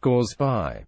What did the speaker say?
Goes by.